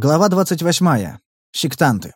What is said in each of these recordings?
Глава 28. Сектанты.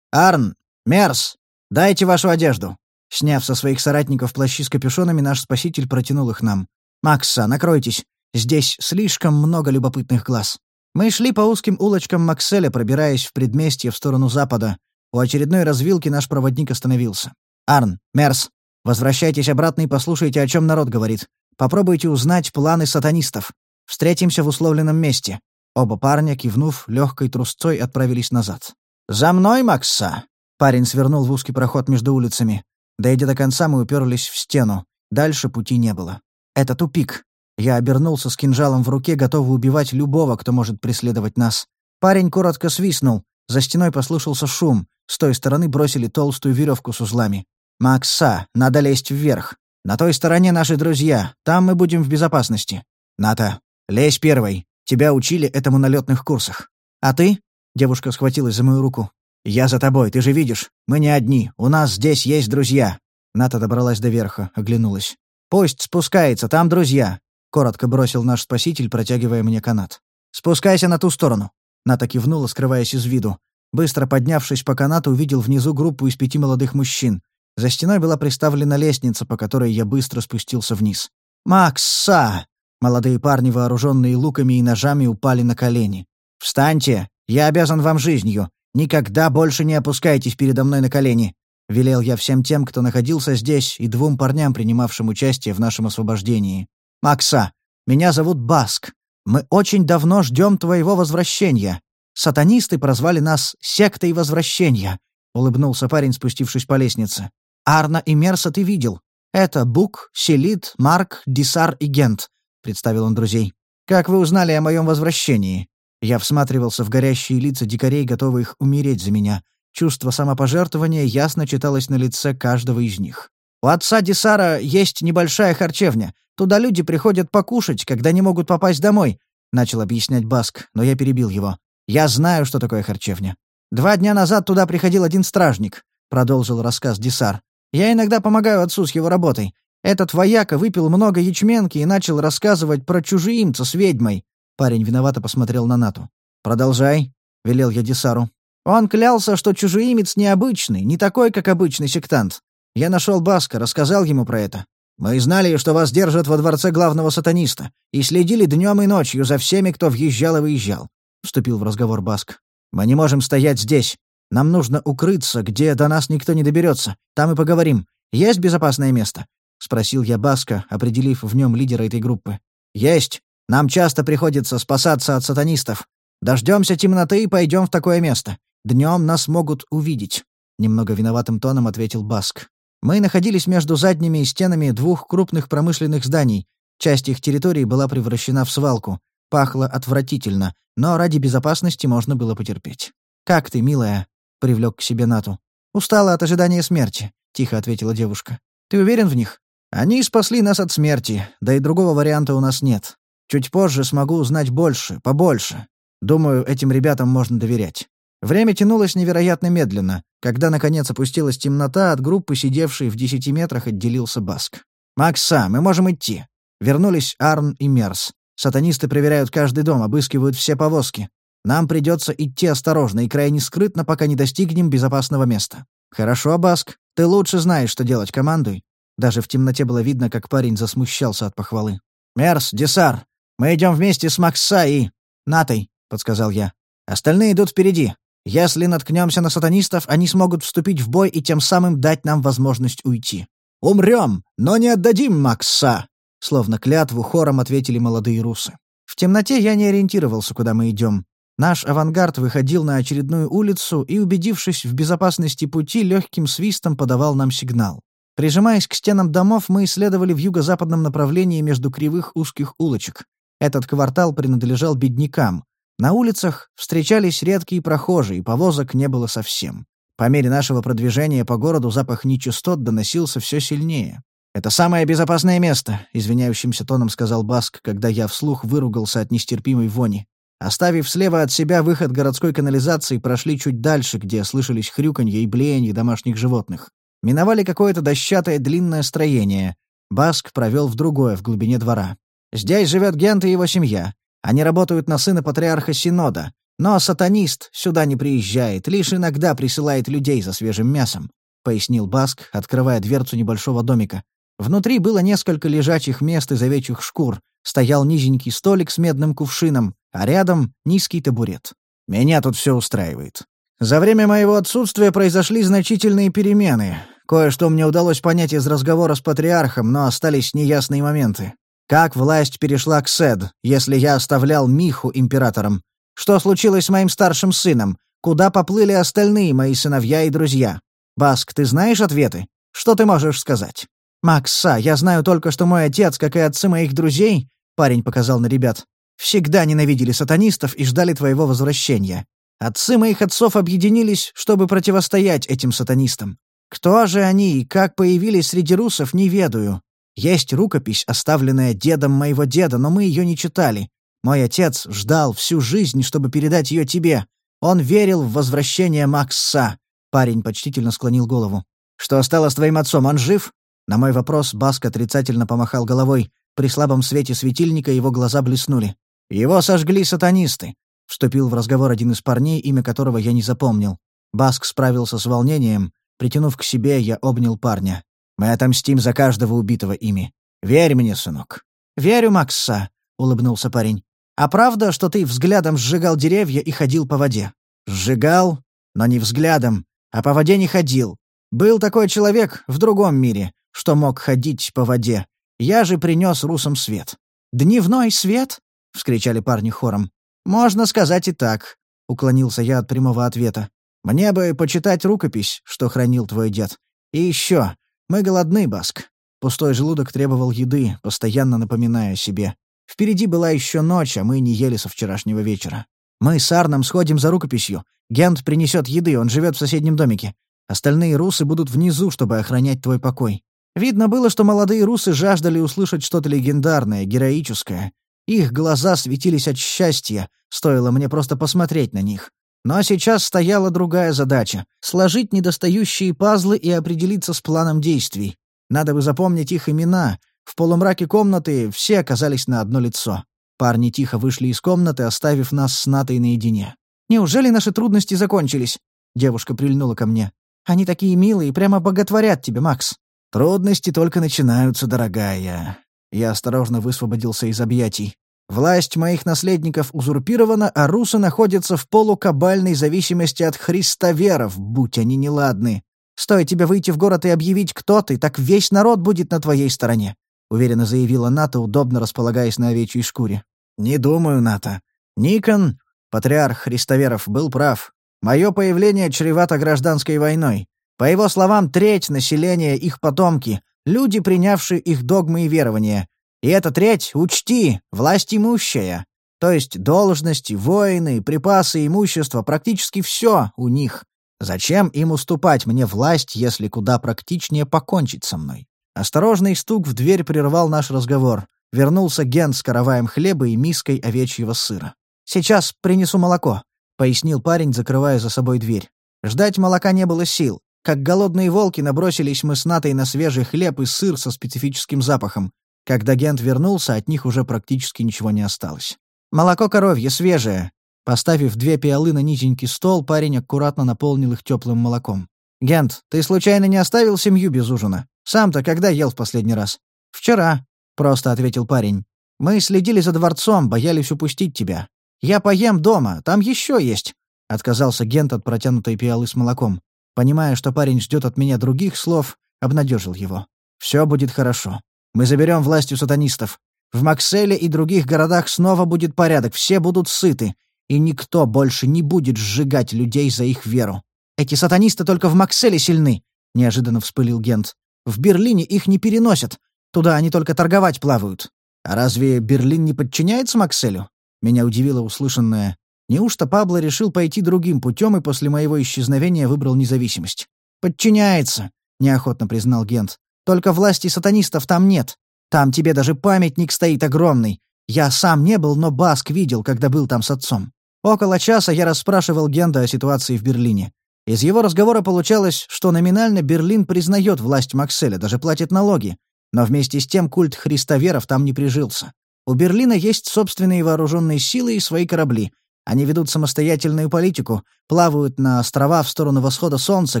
«Арн! Мерс! Дайте вашу одежду!» Сняв со своих соратников плащи с капюшонами, наш спаситель протянул их нам. «Макса, накройтесь! Здесь слишком много любопытных глаз». Мы шли по узким улочкам Макселя, пробираясь в предместье в сторону запада. У очередной развилки наш проводник остановился. «Арн! Мерс! Возвращайтесь обратно и послушайте, о чем народ говорит. Попробуйте узнать планы сатанистов. Встретимся в условленном месте. Оба парня, кивнув, легкой трусцой отправились назад. «За мной, Макса!» Парень свернул в узкий проход между улицами. Дойдя до конца, мы уперлись в стену. Дальше пути не было. Это тупик. Я обернулся с кинжалом в руке, готовый убивать любого, кто может преследовать нас. Парень коротко свистнул. За стеной послышался шум. С той стороны бросили толстую веревку с узлами. «Макса, надо лезть вверх. На той стороне наши друзья. Там мы будем в безопасности. Ната, лезь первой. Тебя учили этому на летных курсах. А ты?» Девушка схватилась за мою руку. «Я за тобой, ты же видишь. Мы не одни. У нас здесь есть друзья». Ната добралась до верха, оглянулась. «Пусть спускается, там друзья», — коротко бросил наш спаситель, протягивая мне канат. «Спускайся на ту сторону». Ната кивнула, скрываясь из виду. Быстро поднявшись по канату, увидел внизу группу из пяти молодых мужчин. За стеной была приставлена лестница, по которой я быстро спустился вниз. «Макса!» Молодые парни, вооруженные луками и ножами, упали на колени. «Встаньте! Я обязан вам жизнью! Никогда больше не опускайтесь передо мной на колени!» Велел я всем тем, кто находился здесь, и двум парням, принимавшим участие в нашем освобождении. «Макса, меня зовут Баск. Мы очень давно ждем твоего возвращения. Сатанисты прозвали нас «сектой возвращения», — улыбнулся парень, спустившись по лестнице. «Арна и Мерса ты видел. Это Бук, Селит, Марк, Дисар и Гент представил он друзей. «Как вы узнали о моем возвращении?» Я всматривался в горящие лица дикарей, готовых умереть за меня. Чувство самопожертвования ясно читалось на лице каждого из них. «У отца Десара есть небольшая харчевня. Туда люди приходят покушать, когда не могут попасть домой», — начал объяснять Баск, но я перебил его. «Я знаю, что такое харчевня. Два дня назад туда приходил один стражник», — продолжил рассказ Десар. «Я иногда помогаю отцу с его работой. Этот вояка выпил много ячменки и начал рассказывать про чужеимца с ведьмой. Парень виновато посмотрел на Нату. «Продолжай», — велел я Десару. Он клялся, что чужеимец необычный, не такой, как обычный сектант. Я нашел Баска, рассказал ему про это. Мы знали, что вас держат во дворце главного сатаниста, и следили днем и ночью за всеми, кто въезжал и выезжал», — вступил в разговор Баск. «Мы не можем стоять здесь. Нам нужно укрыться, где до нас никто не доберется. Там и поговорим. Есть безопасное место? — спросил я Баска, определив в нем лидера этой группы. «Есть. Нам часто приходится спасаться от сатанистов. Дождемся темноты и пойдем в такое место. Днем нас могут увидеть», — немного виноватым тоном ответил Баск. Мы находились между задними стенами двух крупных промышленных зданий. Часть их территории была превращена в свалку. Пахло отвратительно, но ради безопасности можно было потерпеть. «Как ты, милая?» — привлек к себе Нату. «Устала от ожидания смерти», — тихо ответила девушка. «Ты уверен в них?» Они спасли нас от смерти, да и другого варианта у нас нет. Чуть позже смогу узнать больше, побольше. Думаю, этим ребятам можно доверять. Время тянулось невероятно медленно. Когда, наконец, опустилась темнота, от группы, сидевшей в десяти метрах, отделился Баск. «Макса, мы можем идти». Вернулись Арн и Мерс. Сатанисты проверяют каждый дом, обыскивают все повозки. Нам придется идти осторожно и крайне скрытно, пока не достигнем безопасного места. Хорошо, Баск. Ты лучше знаешь, что делать, командуй. Даже в темноте было видно, как парень засмущался от похвалы. «Мерс, Десар, мы идем вместе с Макса и... Натой», — подсказал я. «Остальные идут впереди. Если наткнемся на сатанистов, они смогут вступить в бой и тем самым дать нам возможность уйти. Умрем, но не отдадим Макса!» Словно клятву хором ответили молодые русы. В темноте я не ориентировался, куда мы идем. Наш авангард выходил на очередную улицу и, убедившись в безопасности пути, легким свистом подавал нам сигнал. Прижимаясь к стенам домов, мы исследовали в юго-западном направлении между кривых узких улочек. Этот квартал принадлежал беднякам. На улицах встречались редкие прохожие, повозок не было совсем. По мере нашего продвижения по городу запах нечистот доносился все сильнее. «Это самое безопасное место», — извиняющимся тоном сказал Баск, когда я вслух выругался от нестерпимой вони. Оставив слева от себя выход городской канализации, прошли чуть дальше, где слышались хрюканье и блеяние домашних животных. Миновали какое-то дощатое длинное строение. Баск провел в другое, в глубине двора. «Здесь живет Гент и его семья. Они работают на сына патриарха Синода. Но сатанист сюда не приезжает, лишь иногда присылает людей за свежим мясом», — пояснил Баск, открывая дверцу небольшого домика. Внутри было несколько лежачих мест из овечьих шкур, стоял низенький столик с медным кувшином, а рядом низкий табурет. «Меня тут все устраивает. За время моего отсутствия произошли значительные перемены. Кое-что мне удалось понять из разговора с патриархом, но остались неясные моменты. Как власть перешла к Сед, если я оставлял Миху императором? Что случилось с моим старшим сыном? Куда поплыли остальные мои сыновья и друзья? Баск, ты знаешь ответы? Что ты можешь сказать? Макса, я знаю только, что мой отец, как и отцы моих друзей, парень показал на ребят, всегда ненавидели сатанистов и ждали твоего возвращения. Отцы моих отцов объединились, чтобы противостоять этим сатанистам. Кто же они и как появились среди русов, не ведаю. Есть рукопись, оставленная дедом моего деда, но мы ее не читали. Мой отец ждал всю жизнь, чтобы передать ее тебе. Он верил в возвращение Макса. Парень почтительно склонил голову. Что стало с твоим отцом? Он жив? На мой вопрос Баск отрицательно помахал головой. При слабом свете светильника его глаза блеснули. Его сожгли сатанисты. Вступил в разговор один из парней, имя которого я не запомнил. Баск справился с волнением. Притянув к себе, я обнял парня. «Мы отомстим за каждого убитого ими. Верь мне, сынок». «Верю, Макса», — улыбнулся парень. «А правда, что ты взглядом сжигал деревья и ходил по воде?» «Сжигал, но не взглядом, а по воде не ходил. Был такой человек в другом мире, что мог ходить по воде. Я же принес русам свет». «Дневной свет?» — вскричали парни хором. «Можно сказать и так», — уклонился я от прямого ответа. «Мне бы почитать рукопись, что хранил твой дед. И еще. Мы голодны, Баск». Пустой желудок требовал еды, постоянно напоминая о себе. Впереди была еще ночь, а мы не ели со вчерашнего вечера. Мы с Арном сходим за рукописью. Гент принесет еды, он живет в соседнем домике. Остальные русы будут внизу, чтобы охранять твой покой. Видно было, что молодые русы жаждали услышать что-то легендарное, героическое. Их глаза светились от счастья, стоило мне просто посмотреть на них. Но сейчас стояла другая задача — сложить недостающие пазлы и определиться с планом действий. Надо бы запомнить их имена. В полумраке комнаты все оказались на одно лицо. Парни тихо вышли из комнаты, оставив нас с Натой наедине. «Неужели наши трудности закончились?» Девушка прильнула ко мне. «Они такие милые, прямо боготворят тебя, Макс». «Трудности только начинаются, дорогая. Я осторожно высвободился из объятий. Власть моих наследников узурпирована, а русы находятся в полукабальной зависимости от христоверов, будь они неладны. Стоит тебе выйти в город и объявить, кто ты, так весь народ будет на твоей стороне», — уверенно заявила Ната, удобно располагаясь на овечьей шкуре. «Не думаю, Ната. Никон, патриарх христоверов, был прав. Мое появление чревато гражданской войной. По его словам, треть населения — их потомки, Люди, принявшие их догмы и верования. И эта треть, учти, власть имущая. То есть должности, воины, припасы, имущество, практически все у них. Зачем им уступать мне власть, если куда практичнее покончить со мной? Осторожный стук в дверь прервал наш разговор. Вернулся Ген с караваем хлеба и миской овечьего сыра. «Сейчас принесу молоко», — пояснил парень, закрывая за собой дверь. Ждать молока не было сил. Как голодные волки набросились мы с Натой на свежий хлеб и сыр со специфическим запахом. Когда Гент вернулся, от них уже практически ничего не осталось. «Молоко коровье, свежее!» Поставив две пиалы на низенький стол, парень аккуратно наполнил их теплым молоком. «Гент, ты случайно не оставил семью без ужина? Сам-то когда ел в последний раз?» «Вчера», — просто ответил парень. «Мы следили за дворцом, боялись упустить тебя. Я поем дома, там еще есть», — отказался Гент от протянутой пиалы с молоком. Понимая, что парень ждет от меня других слов, обнадежил его. «Все будет хорошо. Мы заберем власть у сатанистов. В Макселе и других городах снова будет порядок, все будут сыты, и никто больше не будет сжигать людей за их веру. Эти сатанисты только в Макселе сильны», — неожиданно вспылил Гент. «В Берлине их не переносят. Туда они только торговать плавают. А разве Берлин не подчиняется Макселю?» Меня удивило услышанное. Неужто Пабло решил пойти другим путем и после моего исчезновения выбрал независимость? «Подчиняется», — неохотно признал Гент. «Только власти сатанистов там нет. Там тебе даже памятник стоит огромный. Я сам не был, но Баск видел, когда был там с отцом. Около часа я расспрашивал Генда о ситуации в Берлине. Из его разговора получалось, что номинально Берлин признает власть Макселя, даже платит налоги. Но вместе с тем культ христоверов там не прижился. У Берлина есть собственные вооруженные силы и свои корабли, Они ведут самостоятельную политику, плавают на острова в сторону восхода солнца,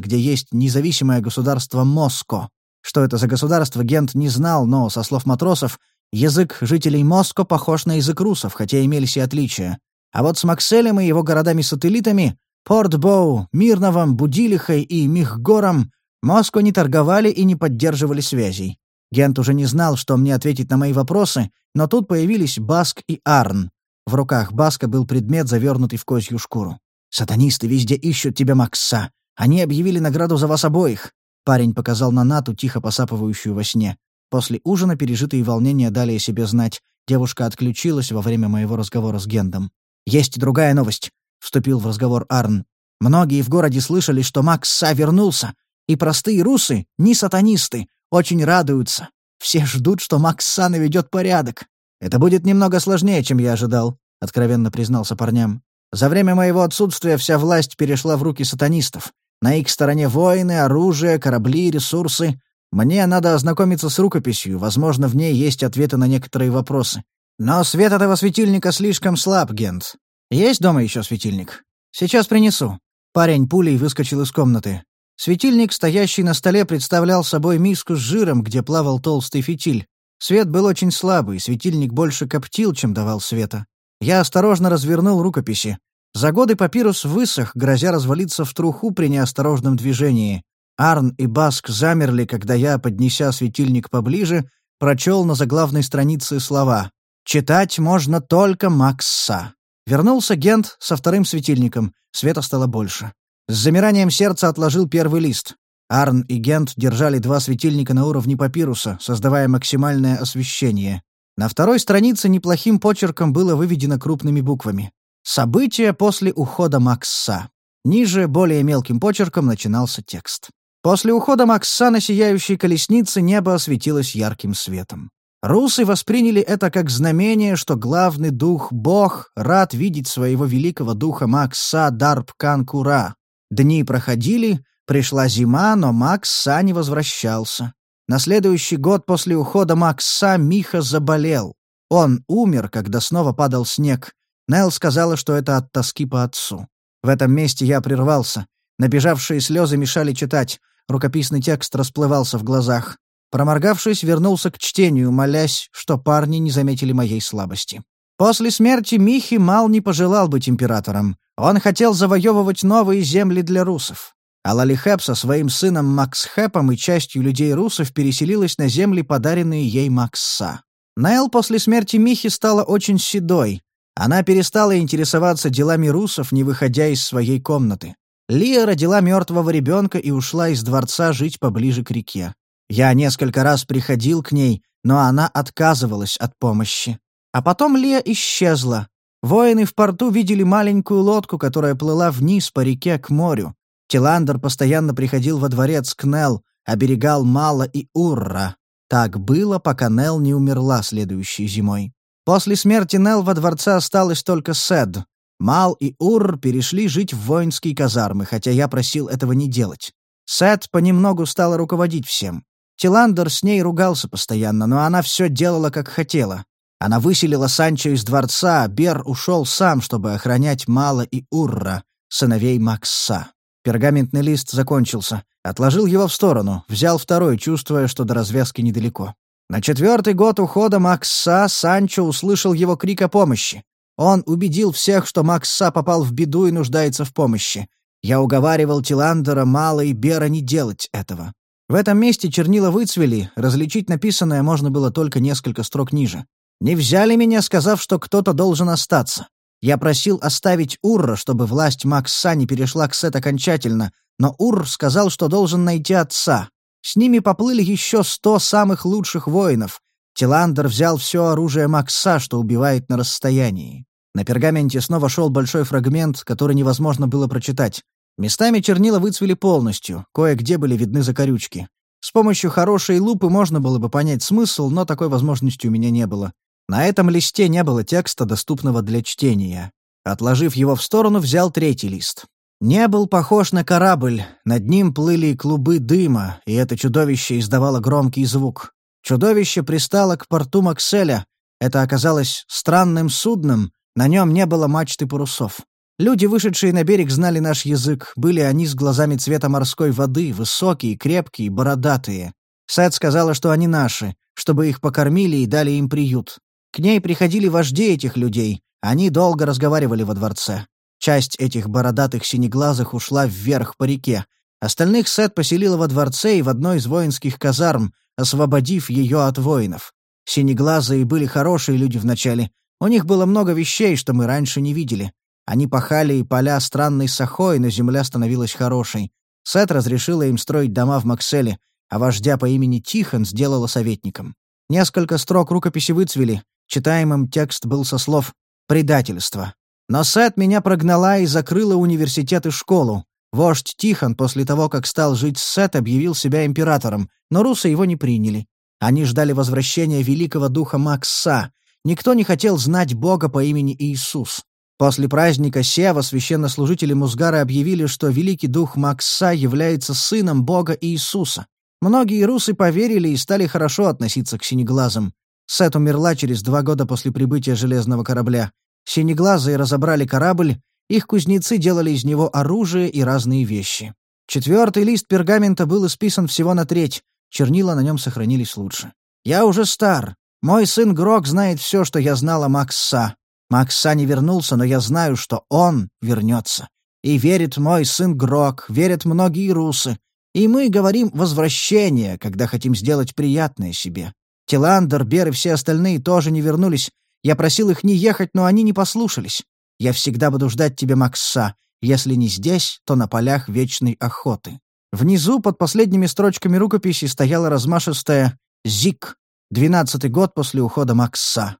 где есть независимое государство Моско. Что это за государство, Гент не знал, но, со слов матросов, язык жителей Моско похож на язык русов, хотя имелись и отличия. А вот с Макселем и его городами-сателлитами Порт-Боу, Мирновым, Будилихой и Михгором Моско не торговали и не поддерживали связей. Гент уже не знал, что мне ответить на мои вопросы, но тут появились Баск и Арн. В руках Баска был предмет, завернутый в козью шкуру. «Сатанисты везде ищут тебя, Макса. Они объявили награду за вас обоих». Парень показал на Нату, тихо посапывающую во сне. После ужина пережитые волнения дали о себе знать. Девушка отключилась во время моего разговора с Гендом. «Есть другая новость», — вступил в разговор Арн. «Многие в городе слышали, что Макса вернулся. И простые русы, не сатанисты, очень радуются. Все ждут, что Макса наведет порядок. «Это будет немного сложнее, чем я ожидал», — откровенно признался парням. «За время моего отсутствия вся власть перешла в руки сатанистов. На их стороне воины, оружие, корабли, ресурсы. Мне надо ознакомиться с рукописью, возможно, в ней есть ответы на некоторые вопросы. Но свет этого светильника слишком слаб, Гент. Есть дома еще светильник? Сейчас принесу». Парень пулей выскочил из комнаты. Светильник, стоящий на столе, представлял собой миску с жиром, где плавал толстый фитиль. Свет был очень слабый, светильник больше коптил, чем давал света. Я осторожно развернул рукописи. За годы папирус высох, грозя развалиться в труху при неосторожном движении. Арн и Баск замерли, когда я, поднеся светильник поближе, прочел на заглавной странице слова «Читать можно только Макса». Вернулся Гент со вторым светильником, света стало больше. С замиранием сердца отложил первый лист. Арн и Гент держали два светильника на уровне папируса, создавая максимальное освещение. На второй странице неплохим почерком было выведено крупными буквами. «События после ухода Макса». Ниже, более мелким почерком, начинался текст. После ухода Макса на сияющей колеснице небо осветилось ярким светом. Русы восприняли это как знамение, что главный дух Бог рад видеть своего великого духа Макса Дарб Канкура. Дни проходили, Пришла зима, но Макса не возвращался. На следующий год после ухода Макса Миха заболел. Он умер, когда снова падал снег. Нел сказала, что это от тоски по отцу. В этом месте я прервался. Набежавшие слезы мешали читать. Рукописный текст расплывался в глазах. Проморгавшись, вернулся к чтению, молясь, что парни не заметили моей слабости. После смерти Михи Мал не пожелал быть императором. Он хотел завоевывать новые земли для русов. А Лалихеп со своим сыном Максхепом и частью людей русов переселилась на земли, подаренные ей Макса. Найл после смерти Михи стала очень седой. Она перестала интересоваться делами русов, не выходя из своей комнаты. Лия родила мертвого ребенка и ушла из дворца жить поближе к реке. Я несколько раз приходил к ней, но она отказывалась от помощи. А потом Лия исчезла. Воины в порту видели маленькую лодку, которая плыла вниз по реке к морю. Тиландер постоянно приходил во дворец к Нел, оберегал Мала и Урра. Так было, пока Нел не умерла следующей зимой. После смерти Нел во дворце осталось только Сед. Мал и Урр перешли жить в воинские казармы, хотя я просил этого не делать. Сет понемногу стала руководить всем. Тиландер с ней ругался постоянно, но она все делала, как хотела. Она выселила Санчо из дворца, а Бер ушел сам, чтобы охранять Мала и Урра, сыновей Макса. Пергаментный лист закончился. Отложил его в сторону, взял второй, чувствуя, что до развязки недалеко. На четвертый год ухода Макса Санчо услышал его крик о помощи. Он убедил всех, что Макса попал в беду и нуждается в помощи. Я уговаривал Тиландера, Мала и Бера не делать этого. В этом месте чернила выцвели, различить написанное можно было только несколько строк ниже. Не взяли меня, сказав, что кто-то должен остаться. Я просил оставить Урра, чтобы власть Макса не перешла к Сет окончательно, но Урр сказал, что должен найти отца. С ними поплыли еще сто самых лучших воинов. Тиландер взял все оружие Макса, что убивает на расстоянии. На пергаменте снова шел большой фрагмент, который невозможно было прочитать. Местами чернила выцвели полностью, кое-где были видны закорючки. С помощью хорошей лупы можно было бы понять смысл, но такой возможности у меня не было. На этом листе не было текста, доступного для чтения. Отложив его в сторону, взял третий лист. Не был похож на корабль, над ним плыли клубы дыма, и это чудовище издавало громкий звук. Чудовище пристало к порту Макселя. Это оказалось странным судном, На нем не было мачты парусов. Люди, вышедшие на берег, знали наш язык. Были они с глазами цвета морской воды, высокие, крепкие, бородатые. Сет сказала, что они наши, чтобы их покормили и дали им приют. К ней приходили вожди этих людей. Они долго разговаривали во дворце. Часть этих бородатых синеглазых ушла вверх по реке. Остальных Сет поселила во дворце и в одной из воинских казарм, освободив ее от воинов. Синеглазые были хорошие люди вначале. У них было много вещей, что мы раньше не видели. Они пахали и поля странной сахой, но земля становилась хорошей. Сет разрешила им строить дома в Макселе, а вождя по имени Тихон сделала советником. Несколько строк рукописи выцвели, читаемым текст был со слов «предательство». Но Сет меня прогнала и закрыла университет и школу. Вождь Тихон после того, как стал жить Сет, объявил себя императором, но русы его не приняли. Они ждали возвращения великого духа Макса. Никто не хотел знать бога по имени Иисус. После праздника Сева священнослужители Музгара объявили, что великий дух Макса является сыном бога Иисуса. Многие русы поверили и стали хорошо относиться к синеглазым. Сет умерла через два года после прибытия железного корабля. Синеглазые разобрали корабль, их кузнецы делали из него оружие и разные вещи. Четвертый лист пергамента был исписан всего на треть, чернила на нем сохранились лучше. «Я уже стар. Мой сын Грок знает все, что я знал о Макса. Макса не вернулся, но я знаю, что он вернется. И верит мой сын Грок, верят многие русы. И мы говорим «возвращение», когда хотим сделать приятное себе. Тиландер, Бер и все остальные тоже не вернулись. Я просил их не ехать, но они не послушались. Я всегда буду ждать тебя, Макса. Если не здесь, то на полях вечной охоты». Внизу, под последними строчками рукописи, стояла размашистая «Зик», двенадцатый год после ухода Макса.